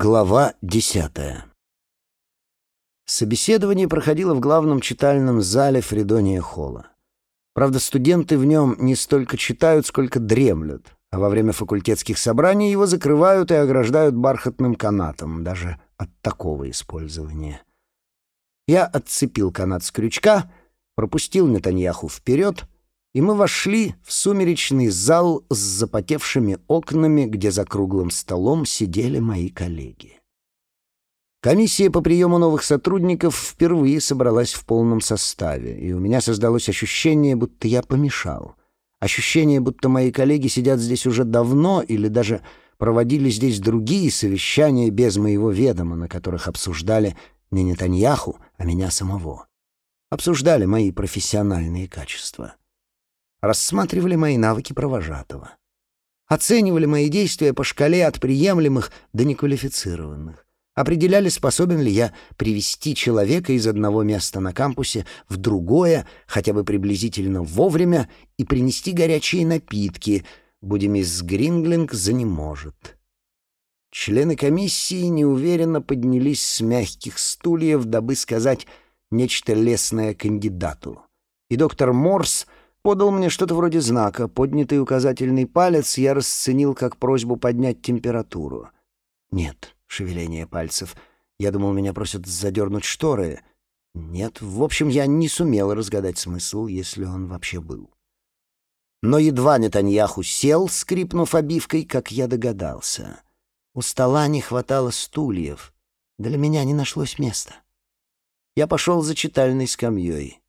Глава десятая Собеседование проходило в главном читальном зале Фридония Холла. Правда, студенты в нем не столько читают, сколько дремлют, а во время факультетских собраний его закрывают и ограждают бархатным канатом, даже от такого использования. Я отцепил канат с крючка, пропустил Нетаньяху вперед — и мы вошли в сумеречный зал с запотевшими окнами, где за круглым столом сидели мои коллеги. Комиссия по приему новых сотрудников впервые собралась в полном составе, и у меня создалось ощущение, будто я помешал. Ощущение, будто мои коллеги сидят здесь уже давно или даже проводили здесь другие совещания без моего ведома, на которых обсуждали не Нетаньяху, а меня самого. Обсуждали мои профессиональные качества рассматривали мои навыки провожатого. Оценивали мои действия по шкале от приемлемых до неквалифицированных. Определяли, способен ли я привести человека из одного места на кампусе в другое, хотя бы приблизительно вовремя, и принести горячие напитки, будем из Гринглинг за не может. Члены комиссии неуверенно поднялись с мягких стульев, дабы сказать нечто лестное кандидату. И доктор Морс — подал мне что-то вроде знака. Поднятый указательный палец я расценил как просьбу поднять температуру. Нет, шевеление пальцев. Я думал, меня просят задернуть шторы. Нет, в общем, я не сумел разгадать смысл, если он вообще был. Но едва Нетаньяху сел, скрипнув обивкой, как я догадался. У стола не хватало стульев. Для меня не нашлось места. Я пошел за читальной скамьей.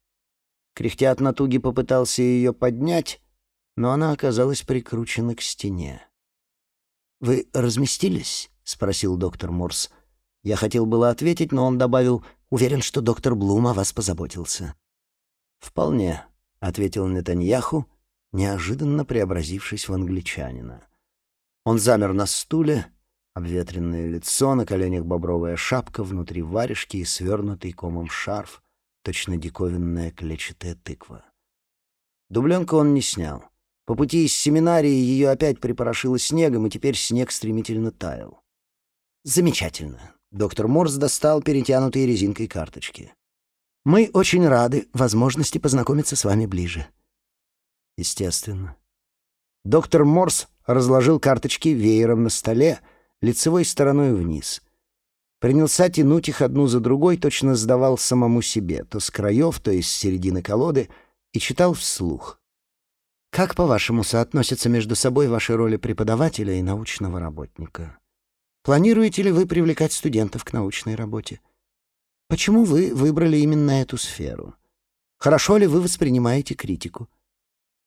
Кряхтя от натуги попытался ее поднять, но она оказалась прикручена к стене. «Вы разместились?» — спросил доктор Морс. Я хотел было ответить, но он добавил, «Уверен, что доктор Блум о вас позаботился». «Вполне», — ответил Нетаньяху, неожиданно преобразившись в англичанина. Он замер на стуле, обветренное лицо, на коленях бобровая шапка, внутри варежки и свернутый комом шарф — точно диковинная клетчатая тыква. Дубленку он не снял. По пути из семинарии ее опять припорошило снегом, и теперь снег стремительно таял. «Замечательно». Доктор Морс достал перетянутые резинкой карточки. «Мы очень рады возможности познакомиться с вами ближе». «Естественно». Доктор Морс разложил карточки веером на столе, лицевой стороной вниз — Принялся тянуть их одну за другой, точно сдавал самому себе, то с краев, то из середины колоды, и читал вслух. «Как, по-вашему, соотносятся между собой ваши роли преподавателя и научного работника? Планируете ли вы привлекать студентов к научной работе? Почему вы выбрали именно эту сферу? Хорошо ли вы воспринимаете критику?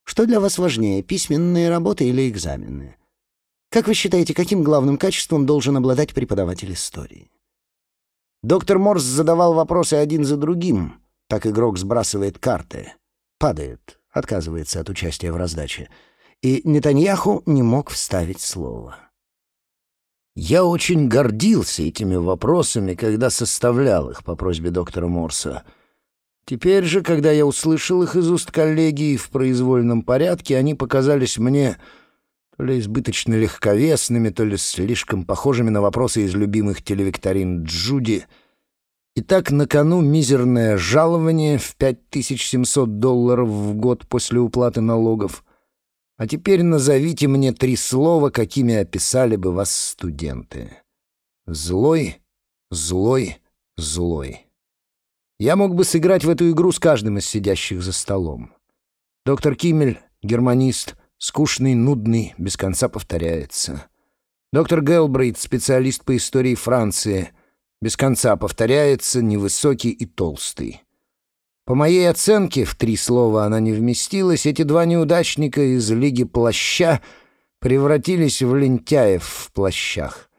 Что для вас важнее, письменные работы или экзаменные? Как вы считаете, каким главным качеством должен обладать преподаватель истории? Доктор Морс задавал вопросы один за другим. Так игрок сбрасывает карты. Падает, отказывается от участия в раздаче. И Нетаньяху не мог вставить слово. Я очень гордился этими вопросами, когда составлял их по просьбе доктора Морса. Теперь же, когда я услышал их из уст коллеги в произвольном порядке, они показались мне то ли избыточно легковесными, то ли слишком похожими на вопросы из любимых телевикторин Джуди. Итак, на кону мизерное жалование в 5700 долларов в год после уплаты налогов. А теперь назовите мне три слова, какими описали бы вас студенты. Злой, злой, злой. Я мог бы сыграть в эту игру с каждым из сидящих за столом. Доктор Киммель, германист — Скучный, нудный, без конца повторяется. Доктор Гелбрейт, специалист по истории Франции, без конца повторяется, невысокий и толстый. По моей оценке, в три слова она не вместилась, эти два неудачника из Лиги Плаща превратились в лентяев в плащах.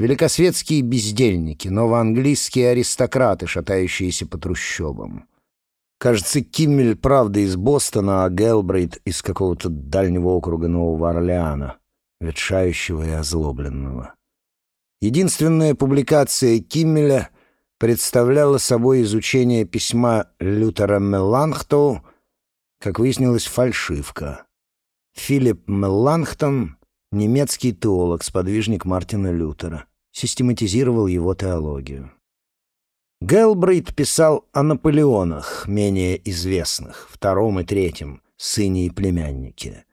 Великосветские бездельники, новоанглийские аристократы, шатающиеся по трущобам. Кажется, Киммель правда из Бостона, а Гелбрейт из какого-то дальнего округа Нового Орлеана, ветшающего и озлобленного. Единственная публикация Киммеля представляла собой изучение письма Лютера Мелланхтоу, как выяснилось, фальшивка. Филипп Мелланхтон — немецкий теолог, сподвижник Мартина Лютера, систематизировал его теологию. Гелбрейт писал о Наполеонах, менее известных, втором и третьем, сыне и племяннике.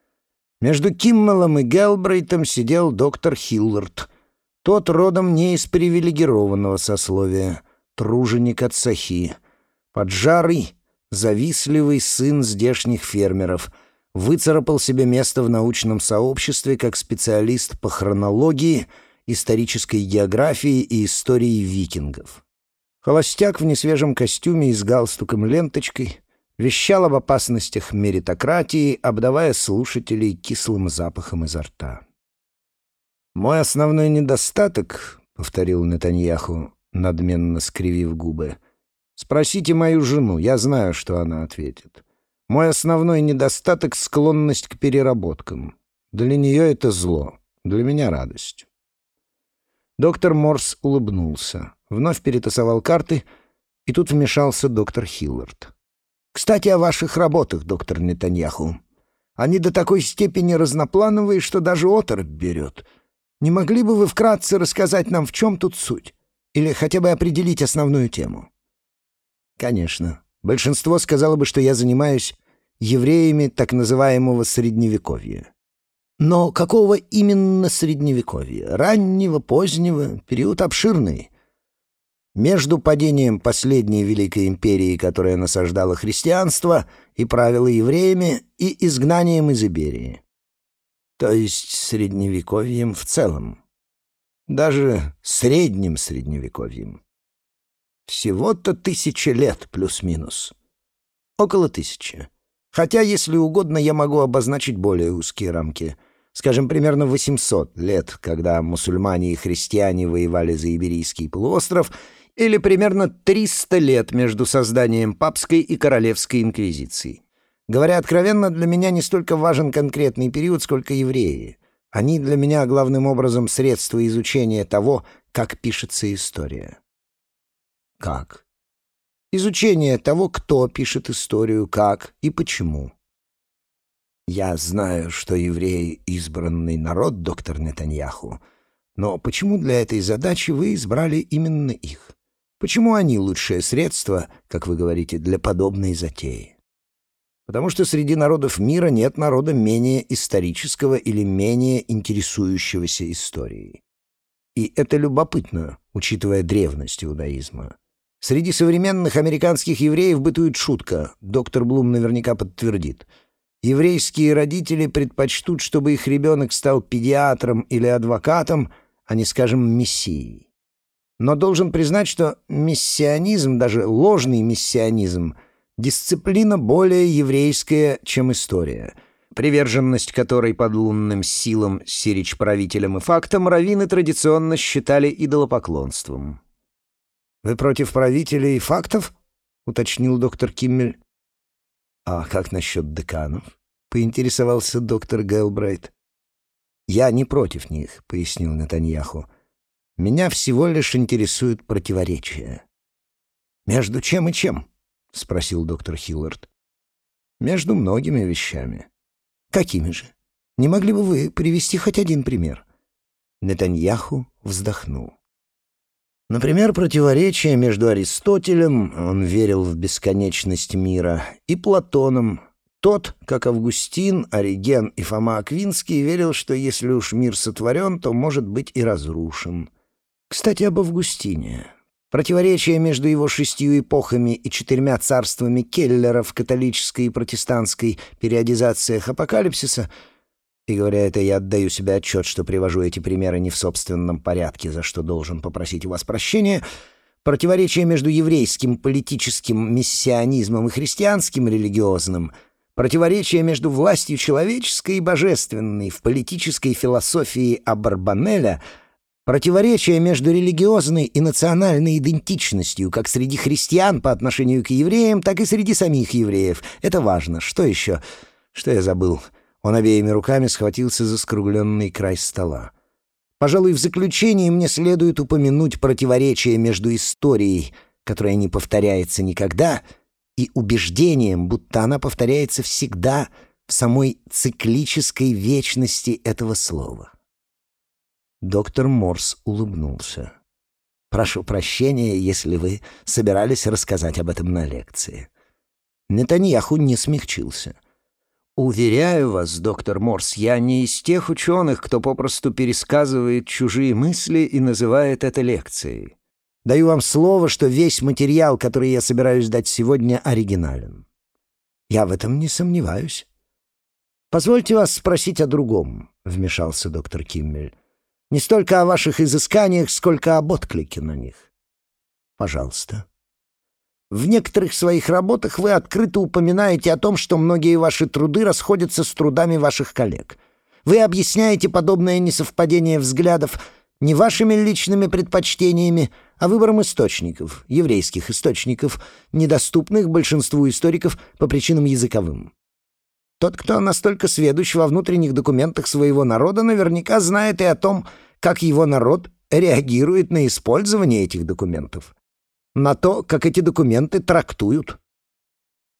Между Киммелом и Гелбрейтом сидел доктор Хиллард. Тот родом не из привилегированного сословия, труженик от Сахи. Поджарый, завистливый сын здешних фермеров, выцарапал себе место в научном сообществе как специалист по хронологии, исторической географии и истории викингов. Холостяк в несвежем костюме и с галстуком-ленточкой вещал об опасностях меритократии, обдавая слушателей кислым запахом изо рта. «Мой основной недостаток», — повторил Нетаньяху, надменно скривив губы, — «спросите мою жену, я знаю, что она ответит. Мой основной недостаток — склонность к переработкам. Для нее это зло, для меня радость». Доктор Морс улыбнулся вновь перетасовал карты, и тут вмешался доктор Хиллард. «Кстати, о ваших работах, доктор Нетаньяху. Они до такой степени разноплановые, что даже оторопь берет. Не могли бы вы вкратце рассказать нам, в чем тут суть? Или хотя бы определить основную тему?» «Конечно. Большинство сказало бы, что я занимаюсь евреями так называемого Средневековья. Но какого именно Средневековья? Раннего, позднего, период обширный. Между падением последней Великой Империи, которая насаждала христианство и правила евреями, и изгнанием из Иберии. То есть средневековьем в целом. Даже средним средневековьем. Всего-то тысяча лет плюс-минус. Около тысячи. Хотя, если угодно, я могу обозначить более узкие рамки. Скажем, примерно 800 лет, когда мусульмане и христиане воевали за Иберийский полуостров — или примерно 300 лет между созданием папской и королевской инквизиции. Говоря откровенно, для меня не столько важен конкретный период, сколько евреи. Они для меня главным образом средство изучения того, как пишется история. Как? Изучение того, кто пишет историю, как и почему. Я знаю, что евреи — избранный народ, доктор Нетаньяху, но почему для этой задачи вы избрали именно их? Почему они лучшее средство, как вы говорите, для подобной затеи? Потому что среди народов мира нет народа менее исторического или менее интересующегося историей. И это любопытно, учитывая древность иудаизма. Среди современных американских евреев бытует шутка, доктор Блум наверняка подтвердит. Еврейские родители предпочтут, чтобы их ребенок стал педиатром или адвокатом, а не, скажем, мессией. Но должен признать, что миссионизм, даже ложный миссионизм, дисциплина более еврейская, чем история, приверженность которой под лунным силам, сирич правителям и фактам раввины традиционно считали идолопоклонством. «Вы против правителей и фактов?» — уточнил доктор Киммель. «А как насчет деканов?» — поинтересовался доктор Гелбрайт. «Я не против них», — пояснил Натаньяху. Меня всего лишь интересуют противоречия. «Между чем и чем?» — спросил доктор Хиллард. «Между многими вещами». «Какими же? Не могли бы вы привести хоть один пример?» Нетаньяху вздохнул. Например, противоречие между Аристотелем, он верил в бесконечность мира, и Платоном. Тот, как Августин, Ориген и Фома Аквинский, верил, что если уж мир сотворен, то может быть и разрушен. Кстати, об Августине. Противоречие между его шестью эпохами и четырьмя царствами Келлера в католической и протестантской периодизациях апокалипсиса и говоря это, я отдаю себе отчет, что привожу эти примеры не в собственном порядке, за что должен попросить у вас прощения. Противоречие между еврейским политическим миссионизмом и христианским религиозным. Противоречие между властью человеческой и божественной в политической философии Абарбанеля — Противоречие между религиозной и национальной идентичностью как среди христиан по отношению к евреям, так и среди самих евреев. Это важно. Что еще? Что я забыл? Он обеими руками схватился за скругленный край стола. Пожалуй, в заключение мне следует упомянуть противоречие между историей, которая не повторяется никогда, и убеждением, будто она повторяется всегда в самой циклической вечности этого слова. Доктор Морс улыбнулся. «Прошу прощения, если вы собирались рассказать об этом на лекции». Нетаньяху не смягчился. «Уверяю вас, доктор Морс, я не из тех ученых, кто попросту пересказывает чужие мысли и называет это лекцией. Даю вам слово, что весь материал, который я собираюсь дать сегодня, оригинален. Я в этом не сомневаюсь. Позвольте вас спросить о другом, — вмешался доктор Киммель. Не столько о ваших изысканиях, сколько об отклике на них. Пожалуйста. В некоторых своих работах вы открыто упоминаете о том, что многие ваши труды расходятся с трудами ваших коллег. Вы объясняете подобное несовпадение взглядов не вашими личными предпочтениями, а выбором источников, еврейских источников, недоступных большинству историков по причинам языковым. Тот, кто настолько сведущ во внутренних документах своего народа, наверняка знает и о том, как его народ реагирует на использование этих документов, на то, как эти документы трактуют.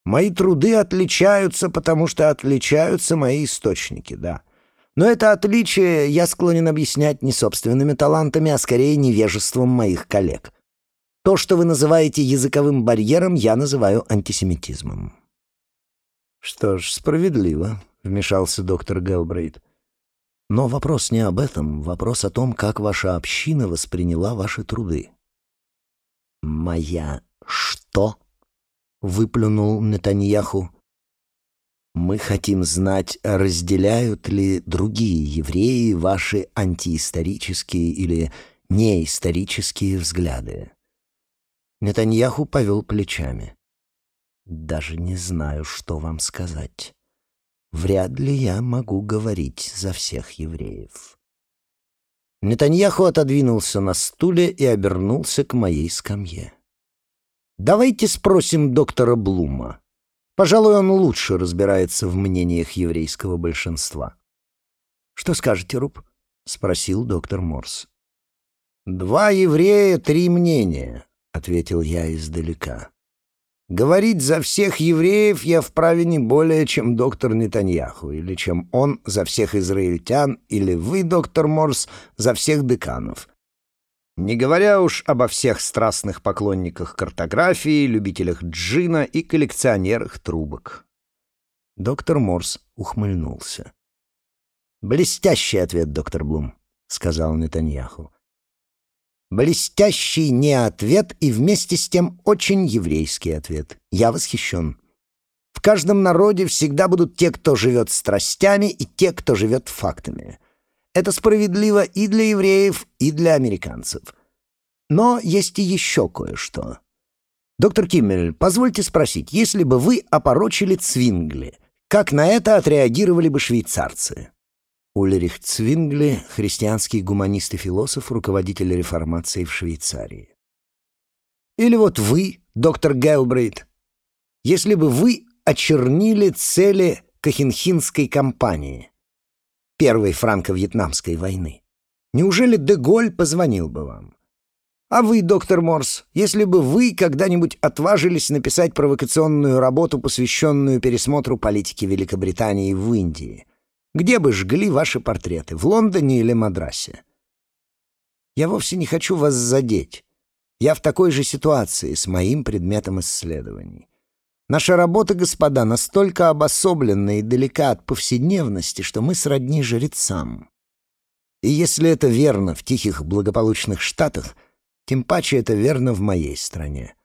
Мои труды отличаются, потому что отличаются мои источники, да. Но это отличие я склонен объяснять не собственными талантами, а скорее невежеством моих коллег. То, что вы называете языковым барьером, я называю антисемитизмом. «Что ж, справедливо», — вмешался доктор Гелбрейт. «Но вопрос не об этом, вопрос о том, как ваша община восприняла ваши труды». «Моя что?» — выплюнул Нетаньяху. Мы хотим знать, разделяют ли другие евреи ваши антиисторические или неисторические взгляды. Нетаньяху повел плечами. Даже не знаю, что вам сказать. Вряд ли я могу говорить за всех евреев. Нетаньяху отодвинулся на стуле и обернулся к моей скамье. «Давайте спросим доктора Блума. Пожалуй, он лучше разбирается в мнениях еврейского большинства. «Что скажете, Руб?» — спросил доктор Морс. «Два еврея, три мнения», — ответил я издалека. «Говорить за всех евреев я вправе не более, чем доктор Нетаньяху, или чем он за всех израильтян, или вы, доктор Морс, за всех деканов. Не говоря уж обо всех страстных поклонниках картографии, любителях джина и коллекционерах трубок. Доктор Морс ухмыльнулся. «Блестящий ответ, доктор Блум», — сказал Нетаньяху. «Блестящий не ответ и вместе с тем очень еврейский ответ. Я восхищен. В каждом народе всегда будут те, кто живет страстями, и те, кто живет фактами. Это справедливо и для евреев, и для американцев. Но есть и еще кое-что. Доктор Киммель, позвольте спросить, если бы вы опорочили Цвингли, как на это отреагировали бы швейцарцы? Ульрих Цвингли — христианский гуманист и философ, руководитель реформации в Швейцарии. Или вот вы, доктор Гелбрейт, если бы вы очернили цели Кахенхинской кампании, Первой франко-вьетнамской войны. Неужели Деголь позвонил бы вам? А вы, доктор Морс, если бы вы когда-нибудь отважились написать провокационную работу, посвященную пересмотру политики Великобритании в Индии, где бы жгли ваши портреты, в Лондоне или Мадрасе? Я вовсе не хочу вас задеть. Я в такой же ситуации с моим предметом исследований. Наша работа, господа, настолько обособлена и далека от повседневности, что мы сродни жрецам. И если это верно в тихих благополучных штатах, тем паче это верно в моей стране.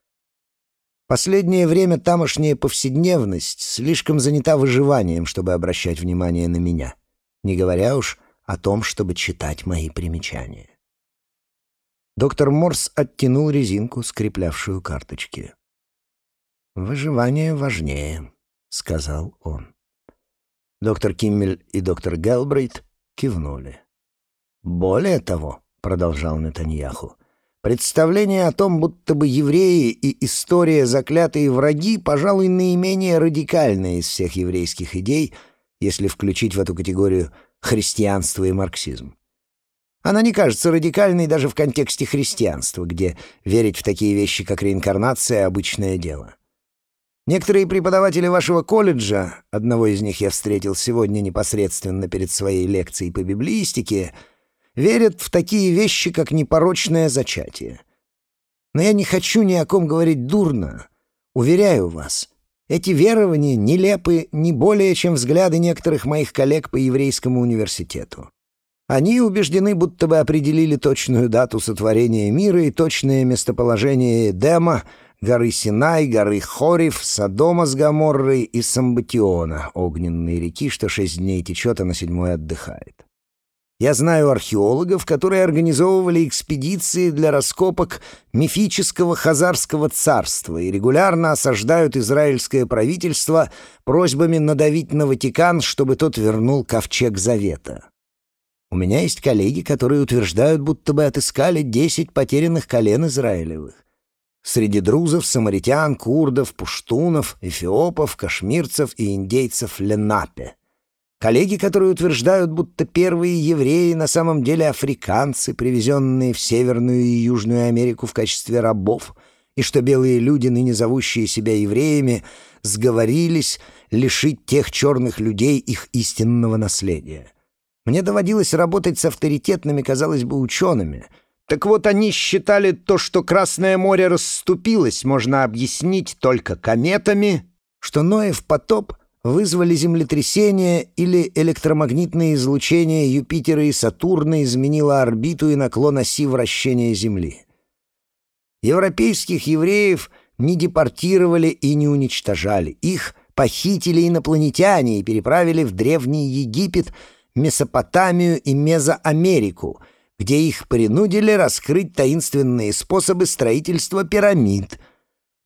Последнее время тамошняя повседневность слишком занята выживанием, чтобы обращать внимание на меня, не говоря уж о том, чтобы читать мои примечания. Доктор Морс оттянул резинку, скреплявшую карточки. «Выживание важнее», — сказал он. Доктор Киммель и доктор Гелбрейт кивнули. «Более того», — продолжал Нетаньяху, «представление о том, будто бы евреи и история заклятые враги, пожалуй, наименее радикальные из всех еврейских идей, если включить в эту категорию христианство и марксизм. Она не кажется радикальной даже в контексте христианства, где верить в такие вещи, как реинкарнация — обычное дело. Некоторые преподаватели вашего колледжа, одного из них я встретил сегодня непосредственно перед своей лекцией по библиистике, верят в такие вещи, как непорочное зачатие. Но я не хочу ни о ком говорить дурно. Уверяю вас, эти верования нелепы не более, чем взгляды некоторых моих коллег по еврейскому университету. Они убеждены, будто бы определили точную дату сотворения мира и точное местоположение Эдема, горы Синай, горы Хорив, Содома с Гоморрой и Самбатиона, огненной реки, что шесть дней течет, а на седьмой отдыхает. Я знаю археологов, которые организовывали экспедиции для раскопок мифического Хазарского царства и регулярно осаждают израильское правительство просьбами надавить на Ватикан, чтобы тот вернул ковчег Завета. У меня есть коллеги, которые утверждают, будто бы отыскали десять потерянных колен Израилевых. Среди друзов, самаритян, курдов, пуштунов, эфиопов, кашмирцев и индейцев Ленапе. Коллеги, которые утверждают, будто первые евреи на самом деле африканцы, привезенные в Северную и Южную Америку в качестве рабов, и что белые люди, ныне зовущие себя евреями, сговорились лишить тех черных людей их истинного наследия. Мне доводилось работать с авторитетными, казалось бы, учеными. Так вот, они считали то, что Красное море расступилось, можно объяснить только кометами, что Ноев потоп — вызвали землетрясение или электромагнитное излучение Юпитера и Сатурна изменило орбиту и наклон оси вращения Земли. Европейских евреев не депортировали и не уничтожали. Их похитили инопланетяне и переправили в Древний Египет, Месопотамию и Мезоамерику, где их принудили раскрыть таинственные способы строительства пирамид.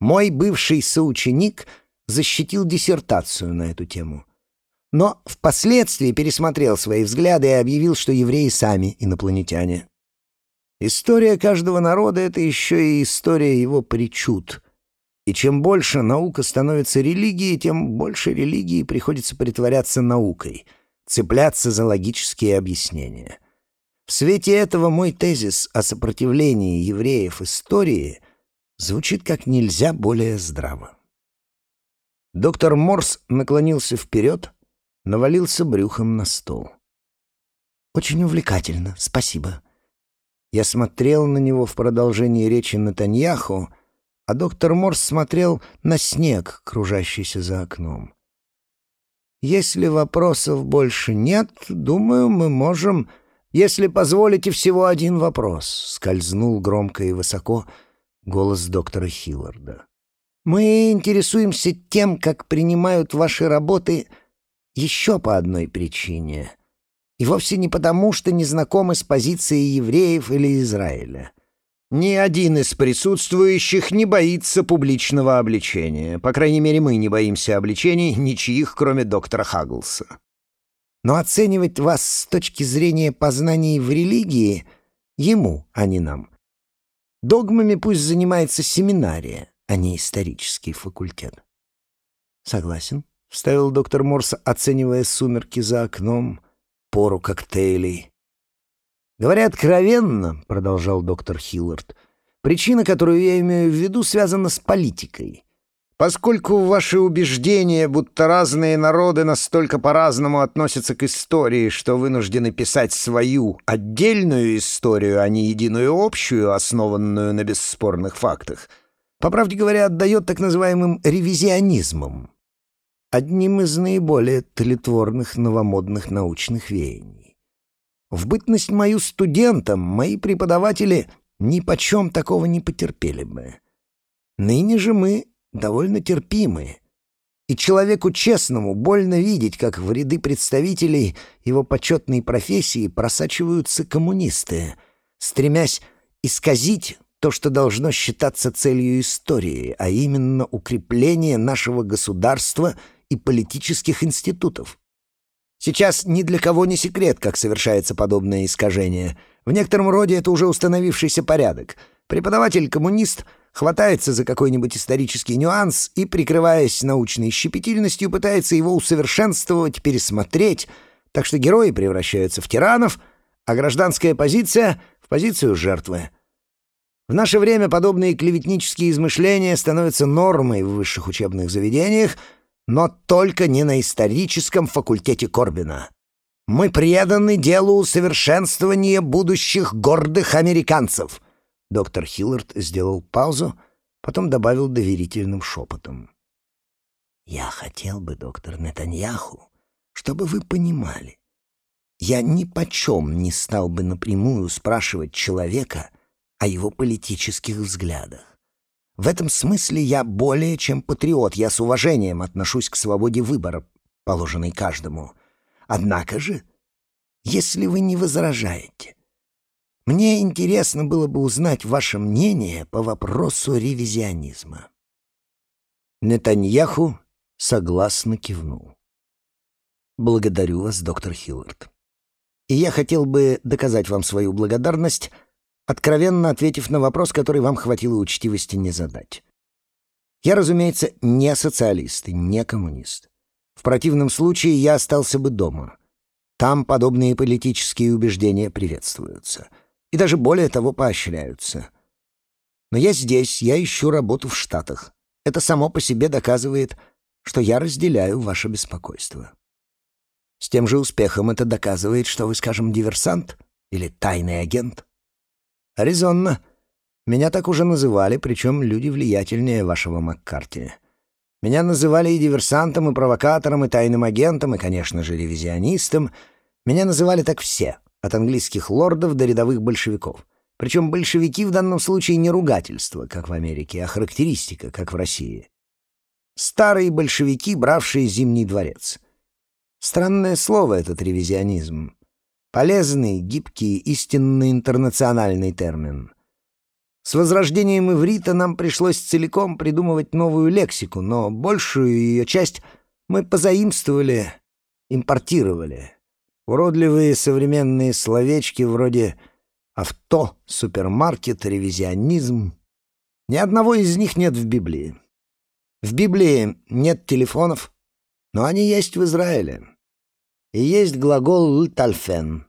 Мой бывший соученик — защитил диссертацию на эту тему. Но впоследствии пересмотрел свои взгляды и объявил, что евреи сами инопланетяне. История каждого народа — это еще и история его причуд. И чем больше наука становится религией, тем больше религии приходится притворяться наукой, цепляться за логические объяснения. В свете этого мой тезис о сопротивлении евреев истории звучит как нельзя более здраво. Доктор Морс наклонился вперед, навалился брюхом на стол. «Очень увлекательно, спасибо». Я смотрел на него в продолжении речи Натаньяху, а доктор Морс смотрел на снег, кружащийся за окном. «Если вопросов больше нет, думаю, мы можем...» «Если позволите, всего один вопрос», — скользнул громко и высоко голос доктора Хилларда. Мы интересуемся тем, как принимают ваши работы еще по одной причине. И вовсе не потому, что не знакомы с позицией евреев или Израиля. Ни один из присутствующих не боится публичного обличения. По крайней мере, мы не боимся обличений ничьих, кроме доктора Хагглса. Но оценивать вас с точки зрения познаний в религии ему, а не нам. Догмами пусть занимается семинария а не исторический факультет. «Согласен», — вставил доктор Морс, оценивая сумерки за окном, пору коктейлей. «Говоря откровенно», — продолжал доктор Хиллард, «причина, которую я имею в виду, связана с политикой. Поскольку ваши убеждения, будто разные народы настолько по-разному относятся к истории, что вынуждены писать свою отдельную историю, а не единую общую, основанную на бесспорных фактах — по правде говоря, отдает так называемым ревизионизмом, одним из наиболее тлетворных новомодных научных веяний. В бытность мою студентам мои преподаватели ни почем такого не потерпели бы. Ныне же мы довольно терпимы, и человеку честному больно видеть, как в ряды представителей его почетной профессии просачиваются коммунисты, стремясь исказить то, что должно считаться целью истории, а именно укрепление нашего государства и политических институтов. Сейчас ни для кого не секрет, как совершается подобное искажение. В некотором роде это уже установившийся порядок. Преподаватель-коммунист хватается за какой-нибудь исторический нюанс и, прикрываясь научной щепетильностью, пытается его усовершенствовать, пересмотреть, так что герои превращаются в тиранов, а гражданская позиция — в позицию жертвы — в наше время подобные клеветнические измышления становятся нормой в высших учебных заведениях, но только не на историческом факультете Корбина. Мы преданы делу усовершенствования будущих гордых американцев. Доктор Хиллард сделал паузу, потом добавил доверительным шепотом. «Я хотел бы, доктор Нетаньяху, чтобы вы понимали, я ни почем не стал бы напрямую спрашивать человека о его политических взглядах. В этом смысле я более чем патриот, я с уважением отношусь к свободе выбора, положенной каждому. Однако же, если вы не возражаете, мне интересно было бы узнать ваше мнение по вопросу ревизионизма. Нетаньяху согласно кивнул. «Благодарю вас, доктор Хиллард. И я хотел бы доказать вам свою благодарность, откровенно ответив на вопрос, который вам хватило учтивости не задать. Я, разумеется, не социалист и не коммунист. В противном случае я остался бы дома. Там подобные политические убеждения приветствуются. И даже более того поощряются. Но я здесь, я ищу работу в Штатах. Это само по себе доказывает, что я разделяю ваше беспокойство. С тем же успехом это доказывает, что вы, скажем, диверсант или тайный агент. Резонно. Меня так уже называли, причем люди влиятельнее вашего Маккарти. Меня называли и диверсантом, и провокатором, и тайным агентом, и, конечно же, ревизионистом. Меня называли так все, от английских лордов до рядовых большевиков. Причем большевики в данном случае не ругательство, как в Америке, а характеристика, как в России. Старые большевики, бравшие Зимний дворец — Странное слово этот ревизионизм. Полезный, гибкий, истинно интернациональный термин. С возрождением иврита нам пришлось целиком придумывать новую лексику, но большую ее часть мы позаимствовали, импортировали. Уродливые современные словечки вроде «авто», «супермаркет», «ревизионизм». Ни одного из них нет в Библии. В Библии нет телефонов, но они есть в Израиле. И есть глагол «лтальфен».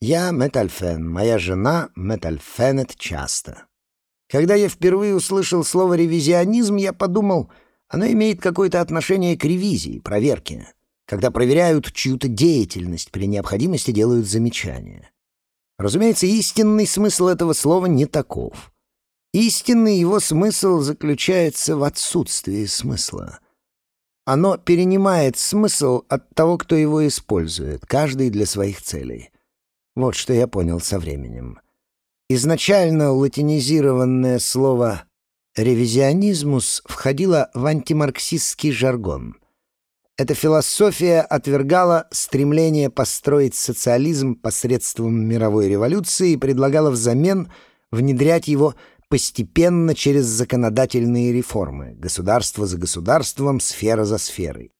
Я метальфен, моя жена метальфенет часто. Когда я впервые услышал слово «ревизионизм», я подумал, оно имеет какое-то отношение к ревизии, проверке, когда проверяют чью-то деятельность, при необходимости делают замечания. Разумеется, истинный смысл этого слова не таков. Истинный его смысл заключается в отсутствии смысла. Оно перенимает смысл от того, кто его использует, каждый для своих целей. Вот что я понял со временем. Изначально латинизированное слово «ревизионизмус» входило в антимарксистский жаргон. Эта философия отвергала стремление построить социализм посредством мировой революции и предлагала взамен внедрять его постепенно через законодательные реформы, государство за государством, сфера за сферой.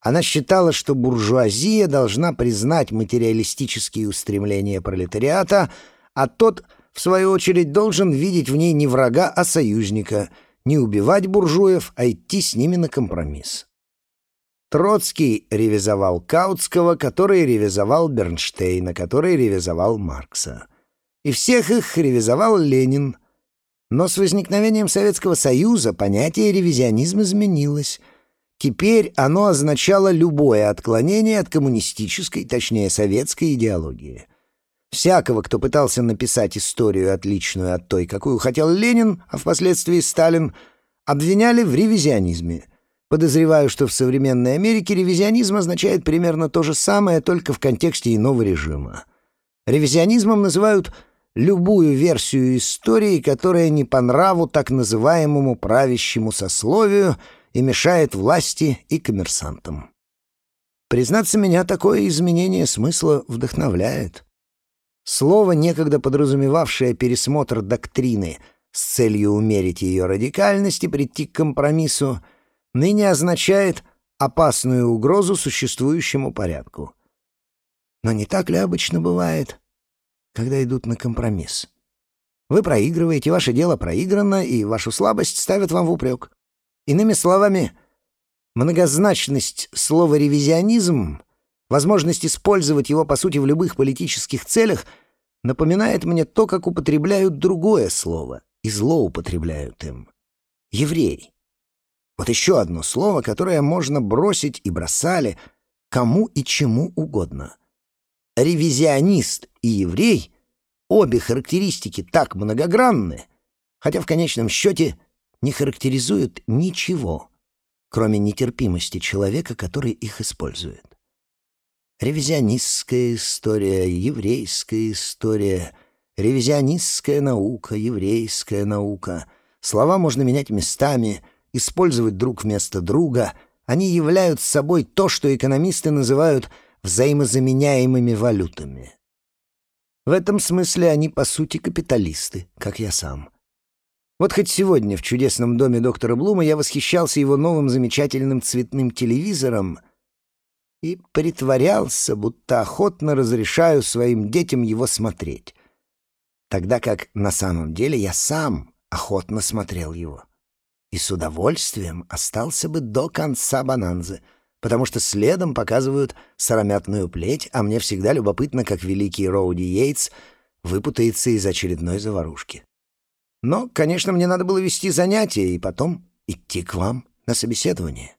Она считала, что буржуазия должна признать материалистические устремления пролетариата, а тот, в свою очередь, должен видеть в ней не врага, а союзника, не убивать буржуев, а идти с ними на компромисс. Троцкий ревизовал Каутского, который ревизовал Бернштейна, который ревизовал Маркса. И всех их ревизовал Ленин, но с возникновением Советского Союза понятие ревизионизм изменилось. Теперь оно означало любое отклонение от коммунистической, точнее советской идеологии. Всякого, кто пытался написать историю, отличную от той, какую хотел Ленин, а впоследствии Сталин, обвиняли в ревизионизме. Подозреваю, что в современной Америке ревизионизм означает примерно то же самое, только в контексте иного режима. Ревизионизмом называют любую версию истории, которая не по нраву так называемому правящему сословию и мешает власти и коммерсантам. Признаться, меня такое изменение смысла вдохновляет. Слово, некогда подразумевавшее пересмотр доктрины с целью умерить ее радикальность и прийти к компромиссу, ныне означает опасную угрозу существующему порядку. Но не так ли обычно бывает? Когда идут на компромисс. Вы проигрываете, ваше дело проиграно, и вашу слабость ставят вам в упрек. Иными словами, многозначность слова «ревизионизм», возможность использовать его, по сути, в любых политических целях, напоминает мне то, как употребляют другое слово и злоупотребляют им. Еврей. Вот еще одно слово, которое можно бросить и бросали, кому и чему угодно. Ревизионист и еврей — обе характеристики так многогранны, хотя в конечном счете не характеризуют ничего, кроме нетерпимости человека, который их использует. Ревизионистская история, еврейская история, ревизионистская наука, еврейская наука. Слова можно менять местами, использовать друг вместо друга. Они являют собой то, что экономисты называют взаимозаменяемыми валютами. В этом смысле они, по сути, капиталисты, как я сам. Вот хоть сегодня в чудесном доме доктора Блума я восхищался его новым замечательным цветным телевизором — и притворялся, будто охотно разрешаю своим детям его смотреть, тогда как на самом деле я сам охотно смотрел его. И с удовольствием остался бы до конца бананзы, потому что следом показывают сыромятную плеть, а мне всегда любопытно, как великий Роуди Йейтс выпутается из очередной заварушки. Но, конечно, мне надо было вести занятия и потом идти к вам на собеседование.